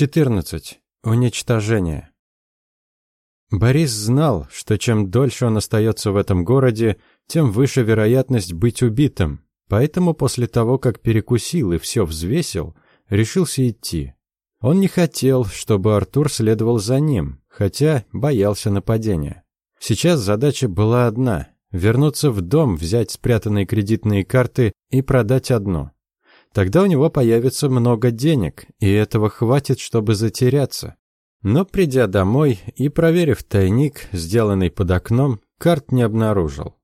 14. Уничтожение. Борис знал, что чем дольше он остается в этом городе, тем выше вероятность быть убитым, поэтому после того, как перекусил и все взвесил, решился идти. Он не хотел, чтобы Артур следовал за ним, хотя боялся нападения. Сейчас задача была одна – вернуться в дом, взять спрятанные кредитные карты и продать одну. Тогда у него появится много денег, и этого хватит, чтобы затеряться. Но придя домой и проверив тайник, сделанный под окном, карт не обнаружил.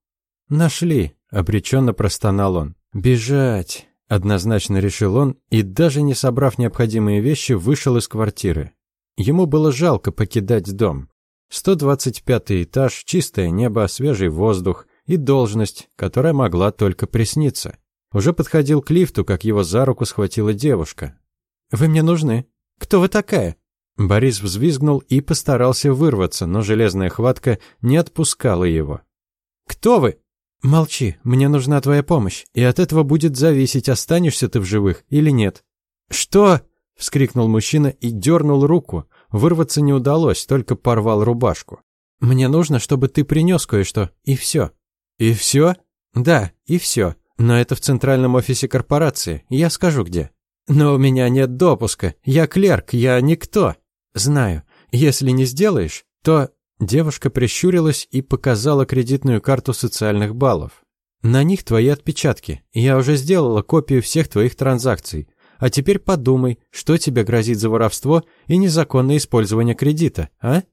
«Нашли», — обреченно простонал он. «Бежать», — однозначно решил он, и даже не собрав необходимые вещи, вышел из квартиры. Ему было жалко покидать дом. 125 этаж, чистое небо, свежий воздух и должность, которая могла только присниться. Уже подходил к лифту, как его за руку схватила девушка. «Вы мне нужны? Кто вы такая?» Борис взвизгнул и постарался вырваться, но железная хватка не отпускала его. «Кто вы?» «Молчи, мне нужна твоя помощь, и от этого будет зависеть, останешься ты в живых или нет». «Что?» — вскрикнул мужчина и дернул руку. Вырваться не удалось, только порвал рубашку. «Мне нужно, чтобы ты принес кое-что, и все». «И все?» «Да, и все. Но это в центральном офисе корпорации, я скажу где. Но у меня нет допуска, я клерк, я никто. Знаю, если не сделаешь, то... Девушка прищурилась и показала кредитную карту социальных баллов. На них твои отпечатки. Я уже сделала копию всех твоих транзакций. А теперь подумай, что тебе грозит за воровство и незаконное использование кредита, а?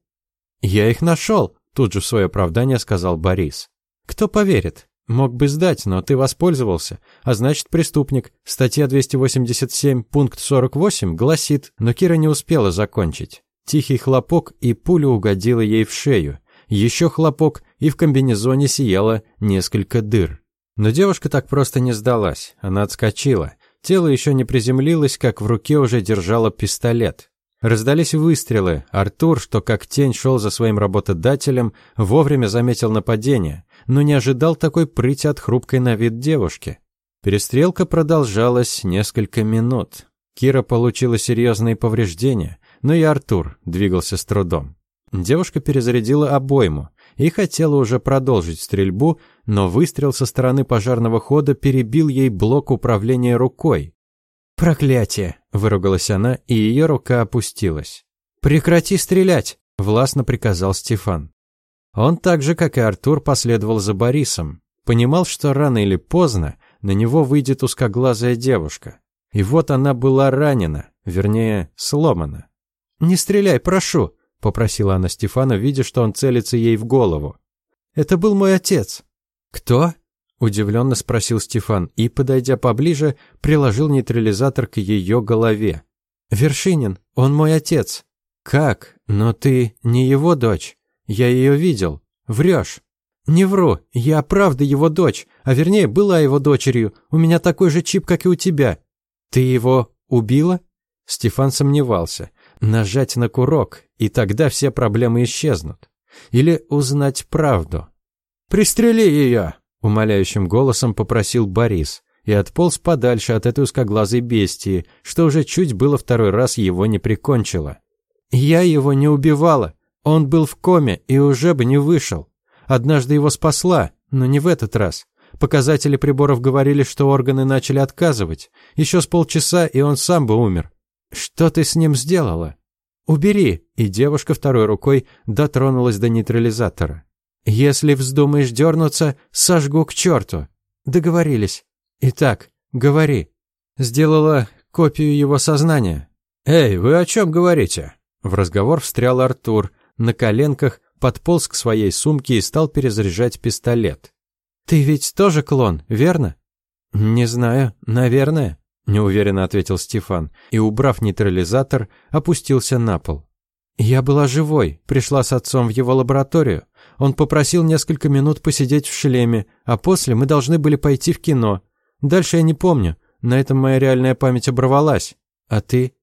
Я их нашел, тут же в свое оправдание сказал Борис. Кто поверит? Мог бы сдать, но ты воспользовался, а значит преступник. Статья 287, пункт 48 гласит, но Кира не успела закончить. Тихий хлопок, и пуля угодила ей в шею. Еще хлопок, и в комбинезоне сияло несколько дыр. Но девушка так просто не сдалась. Она отскочила. Тело еще не приземлилось, как в руке уже держала пистолет. Раздались выстрелы. Артур, что как тень шел за своим работодателем, вовремя заметил нападение но не ожидал такой прыти от хрупкой на вид девушки. Перестрелка продолжалась несколько минут. Кира получила серьезные повреждения, но и Артур двигался с трудом. Девушка перезарядила обойму и хотела уже продолжить стрельбу, но выстрел со стороны пожарного хода перебил ей блок управления рукой. «Проклятие!» – выругалась она, и ее рука опустилась. «Прекрати стрелять!» – властно приказал Стефан. Он так же, как и Артур, последовал за Борисом. Понимал, что рано или поздно на него выйдет узкоглазая девушка. И вот она была ранена, вернее, сломана. «Не стреляй, прошу!» – попросила она Стефана, видя, что он целится ей в голову. «Это был мой отец». «Кто?» – удивленно спросил Стефан и, подойдя поближе, приложил нейтрализатор к ее голове. «Вершинин, он мой отец». «Как? Но ты не его дочь?» Я ее видел. Врешь. Не вру. Я правда его дочь, а вернее, была его дочерью. У меня такой же чип, как и у тебя. Ты его убила? Стефан сомневался. Нажать на курок, и тогда все проблемы исчезнут. Или узнать правду. «Пристрели ее!» — умоляющим голосом попросил Борис и отполз подальше от этой узкоглазой бестии, что уже чуть было второй раз его не прикончило. «Я его не убивала. Он был в коме и уже бы не вышел. Однажды его спасла, но не в этот раз. Показатели приборов говорили, что органы начали отказывать. Еще с полчаса, и он сам бы умер. Что ты с ним сделала? Убери. И девушка второй рукой дотронулась до нейтрализатора. Если вздумаешь дернуться, сожгу к черту. Договорились. Итак, говори. Сделала копию его сознания. Эй, вы о чем говорите? В разговор встрял Артур, на коленках, подполз к своей сумке и стал перезаряжать пистолет. «Ты ведь тоже клон, верно?» «Не знаю, наверное», — неуверенно ответил Стефан и, убрав нейтрализатор, опустился на пол. «Я была живой, пришла с отцом в его лабораторию. Он попросил несколько минут посидеть в шлеме, а после мы должны были пойти в кино. Дальше я не помню, на этом моя реальная память оборвалась. А ты?»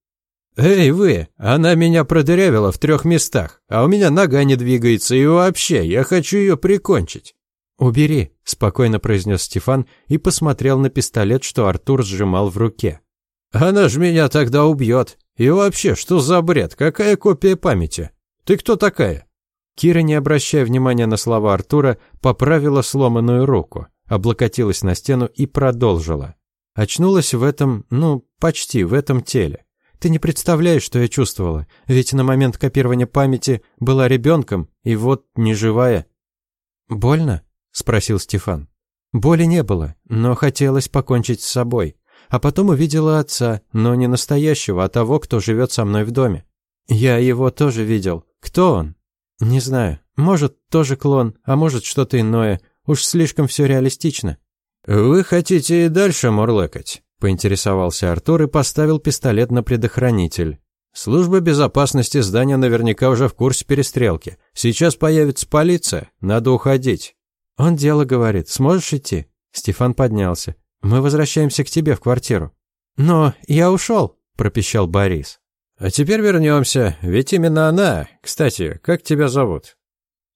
«Эй, вы! Она меня продырявила в трех местах, а у меня нога не двигается, и вообще, я хочу ее прикончить». «Убери», — спокойно произнес Стефан и посмотрел на пистолет, что Артур сжимал в руке. «Она ж меня тогда убьет. И вообще, что за бред? Какая копия памяти? Ты кто такая?» Кира, не обращая внимания на слова Артура, поправила сломанную руку, облокотилась на стену и продолжила. Очнулась в этом, ну, почти в этом теле. Ты не представляешь, что я чувствовала, ведь на момент копирования памяти была ребенком, и вот не живая. «Больно?» – спросил Стефан. Боли не было, но хотелось покончить с собой. А потом увидела отца, но не настоящего, а того, кто живет со мной в доме. Я его тоже видел. Кто он? Не знаю. Может, тоже клон, а может, что-то иное. Уж слишком все реалистично. «Вы хотите и дальше мурлыкать?» Поинтересовался Артур и поставил пистолет на предохранитель. Служба безопасности здания наверняка уже в курсе перестрелки. Сейчас появится полиция, надо уходить. Он дело говорит. Сможешь идти? Стефан поднялся. Мы возвращаемся к тебе в квартиру. Но я ушел, пропищал Борис. А теперь вернемся, ведь именно она. Кстати, как тебя зовут?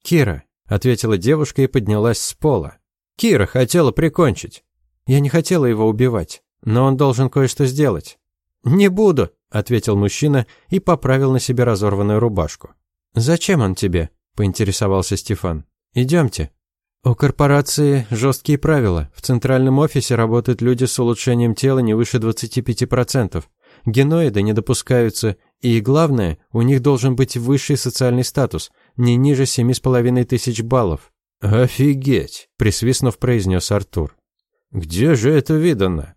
Кира, ответила девушка и поднялась с пола. Кира хотела прикончить. Я не хотела его убивать. Но он должен кое-что сделать. Не буду, ответил мужчина и поправил на себе разорванную рубашку. Зачем он тебе? поинтересовался Стефан. Идемте. У корпорации жесткие правила. В центральном офисе работают люди с улучшением тела не выше 25%. Геноиды не допускаются, и главное, у них должен быть высший социальный статус, не ниже семи с половиной тысяч баллов. «Офигеть!» – присвистнув, произнес Артур. «Где же это видано?»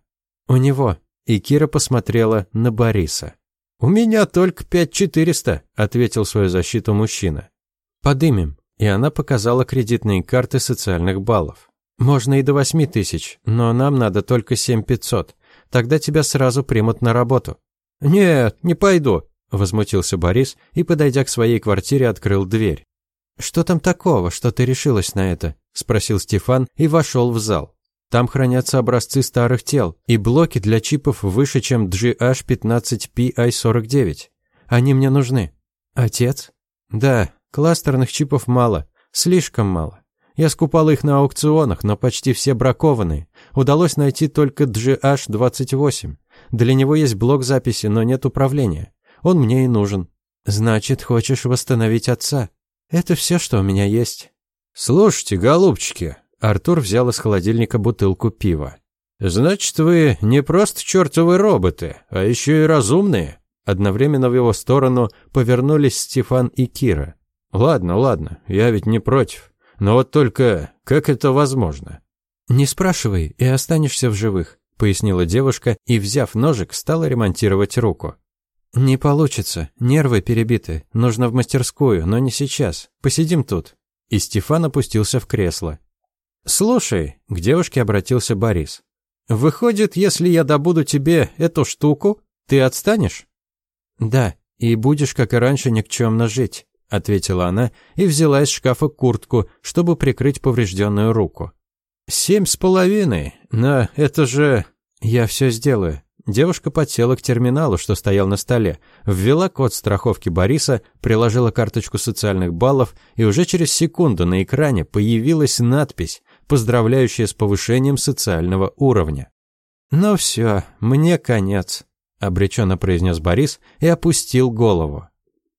«У него». И Кира посмотрела на Бориса. «У меня только пять четыреста», — ответил свою защиту мужчина. «Подымем». И она показала кредитные карты социальных баллов. «Можно и до восьми тысяч, но нам надо только семь пятьсот. Тогда тебя сразу примут на работу». «Нет, не пойду», — возмутился Борис и, подойдя к своей квартире, открыл дверь. «Что там такого, что ты решилась на это?» — спросил Стефан и вошел в зал. Там хранятся образцы старых тел и блоки для чипов выше, чем GH15PI49. Они мне нужны. Отец? Да, кластерных чипов мало, слишком мало. Я скупал их на аукционах, но почти все бракованные. Удалось найти только GH28. Для него есть блок записи, но нет управления. Он мне и нужен. Значит, хочешь восстановить отца? Это все, что у меня есть. Слушайте, голубчики, Артур взял из холодильника бутылку пива. «Значит, вы не просто чертовы роботы, а еще и разумные?» Одновременно в его сторону повернулись Стефан и Кира. «Ладно, ладно, я ведь не против. Но вот только как это возможно?» «Не спрашивай, и останешься в живых», — пояснила девушка и, взяв ножик, стала ремонтировать руку. «Не получится, нервы перебиты, нужно в мастерскую, но не сейчас. Посидим тут». И Стефан опустился в кресло. «Слушай», — к девушке обратился Борис, «выходит, если я добуду тебе эту штуку, ты отстанешь?» «Да, и будешь, как и раньше, никчемно жить», — ответила она и взяла из шкафа куртку, чтобы прикрыть поврежденную руку. «Семь с половиной, но это же...» «Я все сделаю». Девушка подсела к терминалу, что стоял на столе, ввела код страховки Бориса, приложила карточку социальных баллов, и уже через секунду на экране появилась надпись поздравляющая с повышением социального уровня. «Ну все, мне конец», — обреченно произнес Борис и опустил голову.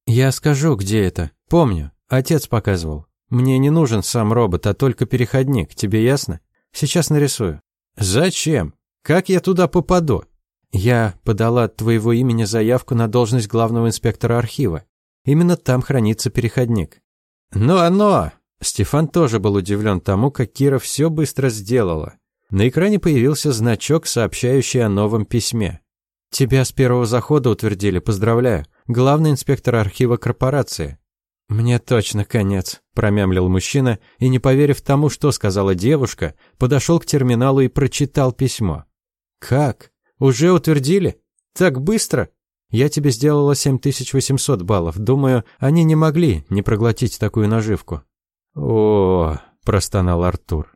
«Я скажу, где это. Помню. Отец показывал. Мне не нужен сам робот, а только переходник. Тебе ясно? Сейчас нарисую». «Зачем? Как я туда попаду?» «Я подала от твоего имени заявку на должность главного инспектора архива. Именно там хранится переходник». «Но оно...» Стефан тоже был удивлен тому, как Кира все быстро сделала. На экране появился значок, сообщающий о новом письме. «Тебя с первого захода утвердили, поздравляю. Главный инспектор архива корпорации». «Мне точно конец», – промямлил мужчина, и, не поверив тому, что сказала девушка, подошел к терминалу и прочитал письмо. «Как? Уже утвердили? Так быстро?» «Я тебе сделала 7800 баллов. Думаю, они не могли не проглотить такую наживку». «О, — простонал Артур.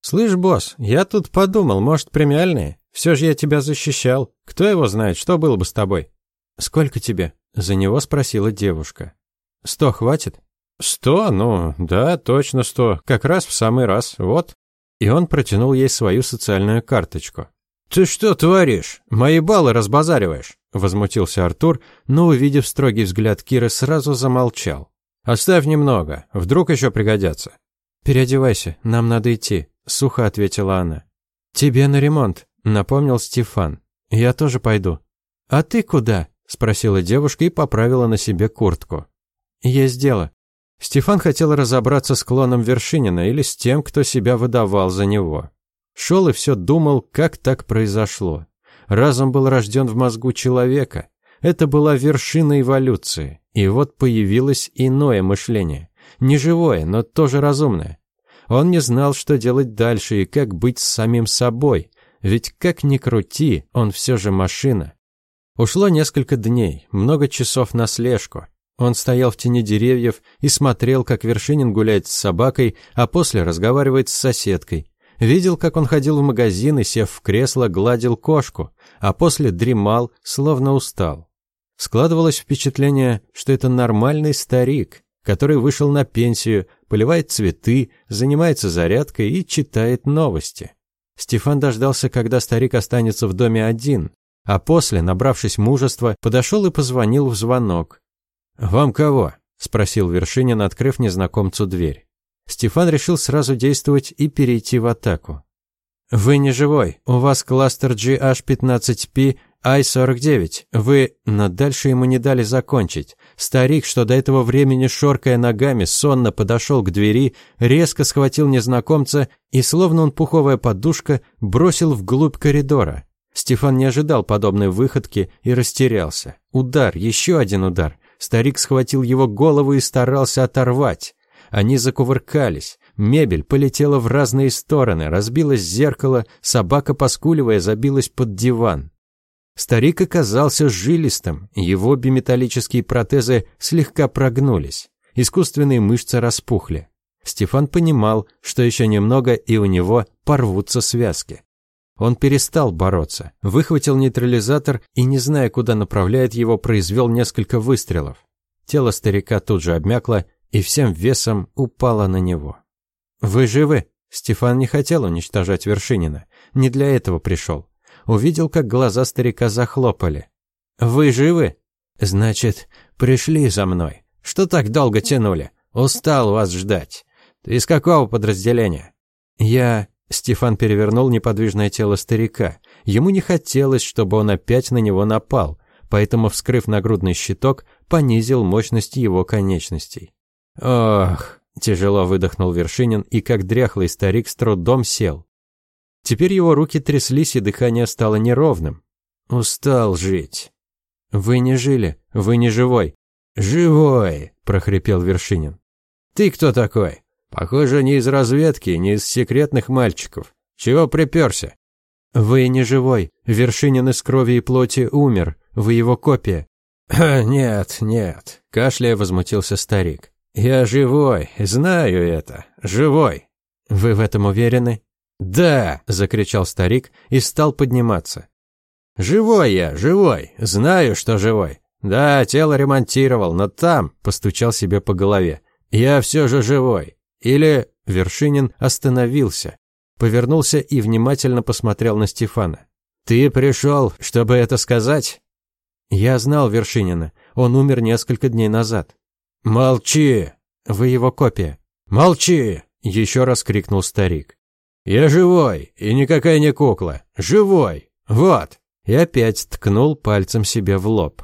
«Слышь, босс, я тут подумал, может, премиальные? Все же я тебя защищал. Кто его знает, что было бы с тобой?» «Сколько тебе?» — за него спросила девушка. «Сто хватит?» «Сто? Ну, да, точно сто. Как раз в самый раз. Вот». И он протянул ей свою социальную карточку. «Ты что творишь? Мои баллы разбазариваешь!» Возмутился Артур, но, увидев строгий взгляд Киры, сразу замолчал. «Оставь немного, вдруг еще пригодятся». «Переодевайся, нам надо идти», — сухо ответила она. «Тебе на ремонт», — напомнил Стефан. «Я тоже пойду». «А ты куда?» — спросила девушка и поправила на себе куртку. «Есть дело». Стефан хотел разобраться с клоном Вершинина или с тем, кто себя выдавал за него. Шел и все думал, как так произошло. Разум был рожден в мозгу человека. Это была вершина эволюции. И вот появилось иное мышление. Не живое, но тоже разумное. Он не знал, что делать дальше и как быть с самим собой. Ведь как ни крути, он все же машина. Ушло несколько дней, много часов на слежку. Он стоял в тени деревьев и смотрел, как Вершинин гуляет с собакой, а после разговаривает с соседкой. Видел, как он ходил в магазин и, сев в кресло, гладил кошку, а после дремал, словно устал. Складывалось впечатление, что это нормальный старик, который вышел на пенсию, поливает цветы, занимается зарядкой и читает новости. Стефан дождался, когда старик останется в доме один, а после, набравшись мужества, подошел и позвонил в звонок. «Вам кого?» – спросил Вершинин, открыв незнакомцу дверь. Стефан решил сразу действовать и перейти в атаку. «Вы не живой. У вас кластер GH15P I-49. Вы...» Но дальше ему не дали закончить. Старик, что до этого времени, шоркая ногами, сонно подошел к двери, резко схватил незнакомца и, словно он пуховая подушка, бросил вглубь коридора. Стефан не ожидал подобной выходки и растерялся. Удар, еще один удар. Старик схватил его голову и старался оторвать. Они закувыркались. Мебель полетела в разные стороны, разбилось зеркало, собака, поскуливая, забилась под диван. Старик оказался жилистым, его биметаллические протезы слегка прогнулись, искусственные мышцы распухли. Стефан понимал, что еще немного и у него порвутся связки. Он перестал бороться, выхватил нейтрализатор и, не зная, куда направляет его, произвел несколько выстрелов. Тело старика тут же обмякло, и всем весом упала на него. «Вы живы?» Стефан не хотел уничтожать Вершинина. Не для этого пришел. Увидел, как глаза старика захлопали. «Вы живы?» «Значит, пришли за мной. Что так долго тянули? Устал вас ждать. Ты из какого подразделения?» «Я...» Стефан перевернул неподвижное тело старика. Ему не хотелось, чтобы он опять на него напал, поэтому, вскрыв нагрудный щиток, понизил мощность его конечностей. «Ох!» – тяжело выдохнул Вершинин и, как дряхлый старик, с трудом сел. Теперь его руки тряслись, и дыхание стало неровным. «Устал жить». «Вы не жили, вы не живой». «Живой!» – прохрипел Вершинин. «Ты кто такой? Похоже, не из разведки, не из секретных мальчиков. Чего приперся?» «Вы не живой. Вершинин из крови и плоти умер. Вы его копия». «Нет, нет», – кашляя возмутился старик. «Я живой, знаю это, живой». «Вы в этом уверены?» «Да!» – закричал старик и стал подниматься. «Живой я, живой, знаю, что живой. Да, тело ремонтировал, но там...» – постучал себе по голове. «Я все же живой. Или...» – Вершинин остановился, повернулся и внимательно посмотрел на Стефана. «Ты пришел, чтобы это сказать?» «Я знал Вершинина. Он умер несколько дней назад». «Молчи!» «Вы его копия». «Молчи!» – еще раз крикнул старик. «Я живой, и никакая не кукла. Живой! Вот!» И опять ткнул пальцем себе в лоб.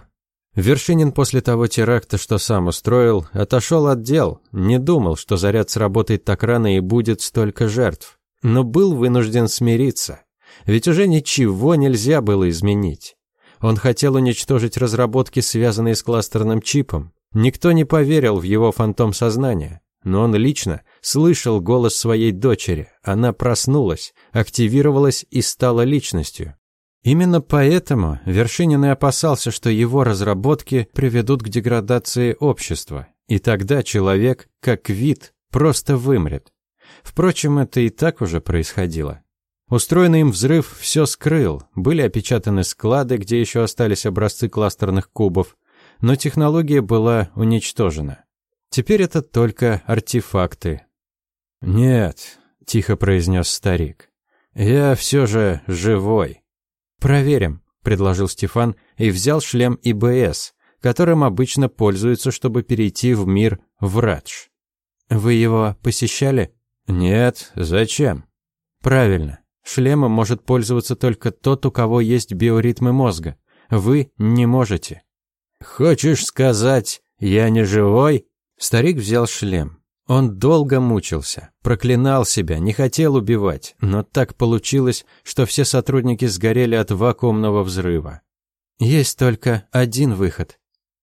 Вершинин после того теракта, что сам устроил, отошел от дел, не думал, что заряд сработает так рано и будет столько жертв. Но был вынужден смириться. Ведь уже ничего нельзя было изменить. Он хотел уничтожить разработки, связанные с кластерным чипом, Никто не поверил в его фантом сознания, но он лично слышал голос своей дочери. Она проснулась, активировалась и стала личностью. Именно поэтому Вершинин и опасался, что его разработки приведут к деградации общества, и тогда человек, как вид, просто вымрет. Впрочем, это и так уже происходило. Устроенный им взрыв все скрыл, были опечатаны склады, где еще остались образцы кластерных кубов, но технология была уничтожена. Теперь это только артефакты. «Нет», — тихо произнес старик, — «я все же живой». «Проверим», – предложил Стефан и взял шлем ИБС, которым обычно пользуются, чтобы перейти в мир Врадж. «Вы его посещали?» «Нет. Зачем?» «Правильно. Шлемом может пользоваться только тот, у кого есть биоритмы мозга. Вы не можете». «Хочешь сказать, я не живой?» Старик взял шлем. Он долго мучился, проклинал себя, не хотел убивать, но так получилось, что все сотрудники сгорели от вакуумного взрыва. Есть только один выход.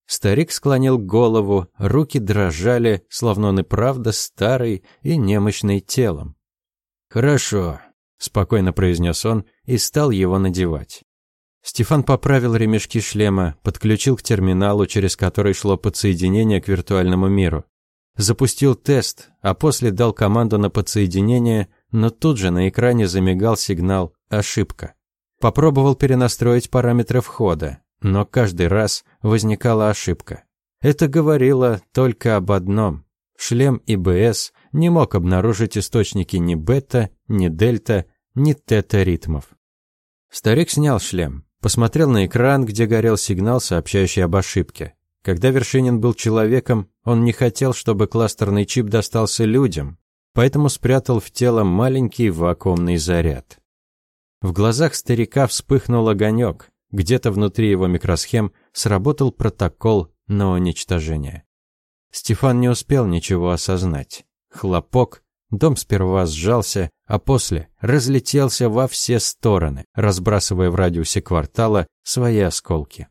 Старик склонил голову, руки дрожали, словно он и правда старый и немощный телом. «Хорошо», — спокойно произнес он и стал его надевать. Стефан поправил ремешки шлема, подключил к терминалу, через который шло подсоединение к виртуальному миру. Запустил тест, а после дал команду на подсоединение, но тут же на экране замигал сигнал «Ошибка». Попробовал перенастроить параметры входа, но каждый раз возникала ошибка. Это говорило только об одном. Шлем ИБС не мог обнаружить источники ни бета, ни дельта, ни тета ритмов. Старик снял шлем, посмотрел на экран, где горел сигнал, сообщающий об ошибке. Когда Вершинин был человеком, он не хотел, чтобы кластерный чип достался людям, поэтому спрятал в тело маленький вакуумный заряд. В глазах старика вспыхнул огонек. Где-то внутри его микросхем сработал протокол на уничтожение. Стефан не успел ничего осознать. Хлопок, дом сперва сжался, а после разлетелся во все стороны, разбрасывая в радиусе квартала свои осколки.